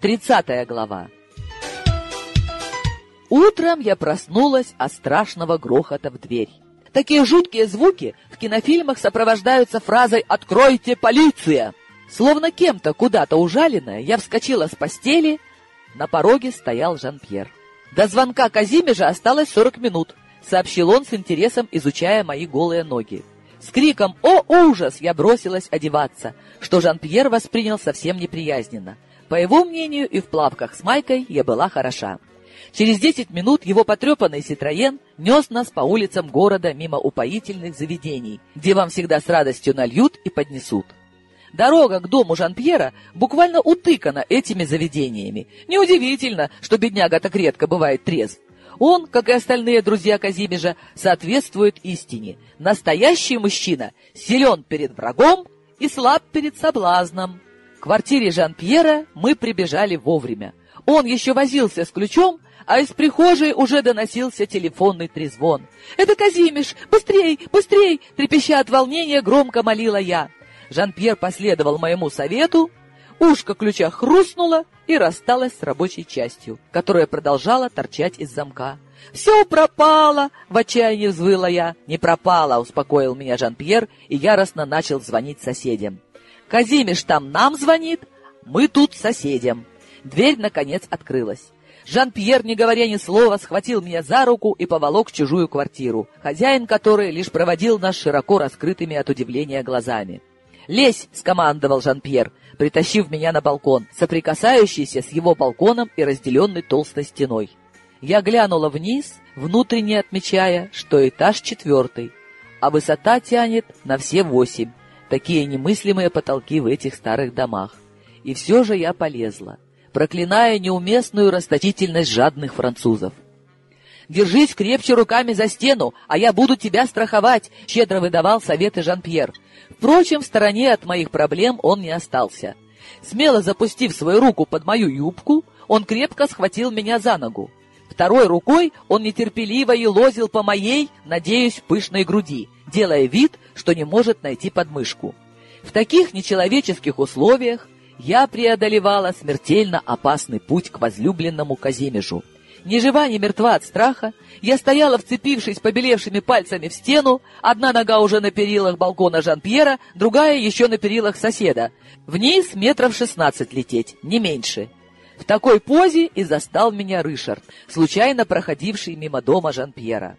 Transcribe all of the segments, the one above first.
Тридцатая глава. Утром я проснулась от страшного грохота в дверь. Такие жуткие звуки в кинофильмах сопровождаются фразой «Откройте, полиция!». Словно кем-то куда-то ужаленная, я вскочила с постели. На пороге стоял Жан-Пьер. До звонка Казимежа осталось сорок минут, сообщил он с интересом, изучая мои голые ноги. С криком «О, ужас!» я бросилась одеваться, что Жан-Пьер воспринял совсем неприязненно. По его мнению, и в плавках с майкой я была хороша. Через десять минут его потрепанный «Ситроен» нес нас по улицам города мимо упоительных заведений, где вам всегда с радостью нальют и поднесут. Дорога к дому Жан-Пьера буквально утыкана этими заведениями. Неудивительно, что бедняга так редко бывает трезв. Он, как и остальные друзья Казимежа, соответствует истине. Настоящий мужчина силен перед врагом и слаб перед соблазном квартире Жан-Пьера мы прибежали вовремя. Он еще возился с ключом, а из прихожей уже доносился телефонный трезвон. «Это Казимиш! Быстрей! Быстрей!» Трепеща от волнения, громко молила я. Жан-Пьер последовал моему совету, ушко ключа хрустнуло и рассталось с рабочей частью, которая продолжала торчать из замка. «Все пропало!» — в отчаянии взвыла я. «Не пропало!» — успокоил меня Жан-Пьер и яростно начал звонить соседям. Казимиш там нам звонит, мы тут соседям. Дверь, наконец, открылась. Жан-Пьер, не говоря ни слова, схватил меня за руку и поволок в чужую квартиру, хозяин которой лишь проводил нас широко раскрытыми от удивления глазами. «Лезь!» — скомандовал Жан-Пьер, притащив меня на балкон, соприкасающийся с его балконом и разделенный толстой стеной. Я глянула вниз, внутренне отмечая, что этаж четвертый, а высота тянет на все восемь, Такие немыслимые потолки в этих старых домах. И все же я полезла, проклиная неуместную расточительность жадных французов. «Держись крепче руками за стену, а я буду тебя страховать», — щедро выдавал советы Жан-Пьер. Впрочем, в стороне от моих проблем он не остался. Смело запустив свою руку под мою юбку, он крепко схватил меня за ногу. Второй рукой он нетерпеливо елозил по моей, надеюсь, пышной груди, делая вид, что не может найти подмышку. В таких нечеловеческих условиях я преодолевала смертельно опасный путь к возлюбленному Казимежу. Ни жива, ни мертва от страха, я стояла, вцепившись побелевшими пальцами в стену, одна нога уже на перилах балкона Жан-Пьера, другая еще на перилах соседа. Вниз метров шестнадцать лететь, не меньше. В такой позе и застал меня Рышард, случайно проходивший мимо дома Жан-Пьера.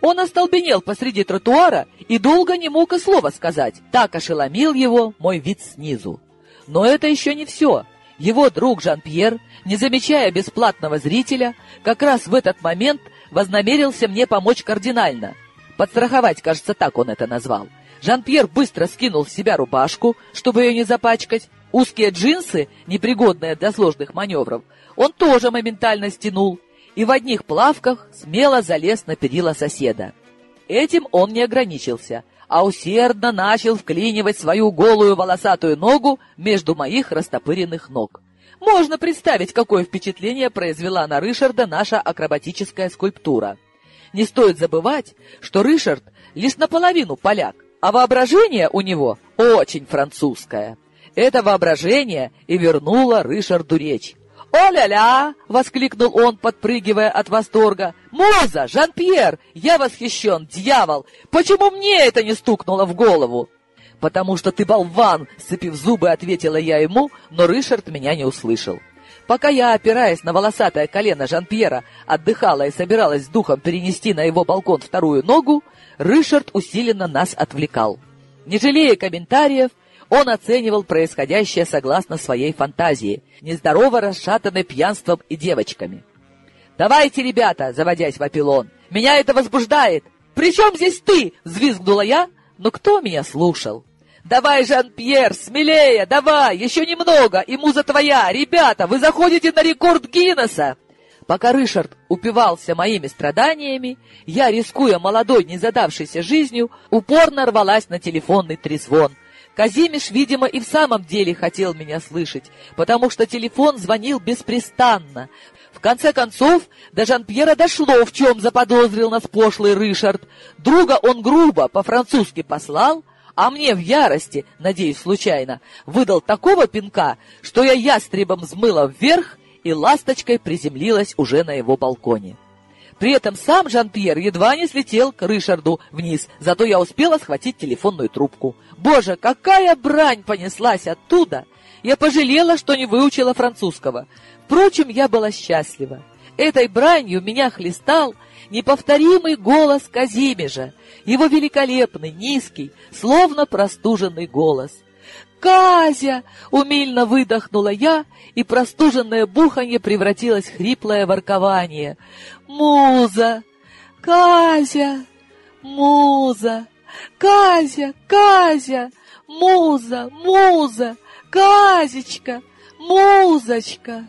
Он остолбенел посреди тротуара и долго не мог и слова сказать. Так ошеломил его мой вид снизу. Но это еще не все. Его друг Жан-Пьер, не замечая бесплатного зрителя, как раз в этот момент вознамерился мне помочь кардинально. Подстраховать, кажется, так он это назвал. Жан-Пьер быстро скинул с себя рубашку, чтобы ее не запачкать. Узкие джинсы, непригодные для сложных маневров, он тоже моментально стянул и в одних плавках смело залез на перила соседа. Этим он не ограничился, а усердно начал вклинивать свою голую волосатую ногу между моих растопыренных ног. Можно представить, какое впечатление произвела на Ришарда наша акробатическая скульптура. Не стоит забывать, что Ришард лишь наполовину поляк, а воображение у него очень французское. Это воображение и вернуло Ришарду речь. «О-ля-ля!» — воскликнул он, подпрыгивая от восторга. «Муза! Жан-Пьер! Я восхищен, дьявол! Почему мне это не стукнуло в голову?» «Потому что ты болван!» — сцепив зубы, ответила я ему, но Ришард меня не услышал. Пока я, опираясь на волосатое колено Жан-Пьера, отдыхала и собиралась с духом перенести на его балкон вторую ногу, Ришард усиленно нас отвлекал. Не жалея комментариев, он оценивал происходящее согласно своей фантазии, нездорово расшатанной пьянством и девочками. «Давайте, ребята!» — заводясь в опилон. «Меня это возбуждает! При чем здесь ты?» — взвизгнула я, но кто меня слушал? «Давай, Жан-Пьер, смелее, давай, еще немного, и муза твоя! Ребята, вы заходите на рекорд Гиннесса!» Пока Ришард упивался моими страданиями, я, рискуя молодой, незадавшейся жизнью, упорно рвалась на телефонный трезвон, Казимиш, видимо, и в самом деле хотел меня слышать, потому что телефон звонил беспрестанно. В конце концов, до Жан-Пьера дошло, в чем заподозрил нас пошлый Ришард. Друга он грубо, по-французски послал, а мне в ярости, надеюсь, случайно, выдал такого пинка, что я ястребом взмыла вверх и ласточкой приземлилась уже на его балконе. При этом сам Жан-Пьер едва не слетел к Ришарду вниз, зато я успела схватить телефонную трубку. Боже, какая брань понеслась оттуда! Я пожалела, что не выучила французского. Впрочем, я была счастлива. Этой бранью меня хлестал неповторимый голос Казимежа, его великолепный, низкий, словно простуженный голос. «Казя!» — умильно выдохнула я, и простуженное буханье превратилось в хриплое воркование. «Муза! Казя! Муза! Казя! Казя! Муза! Муза! Казечка! Музочка!»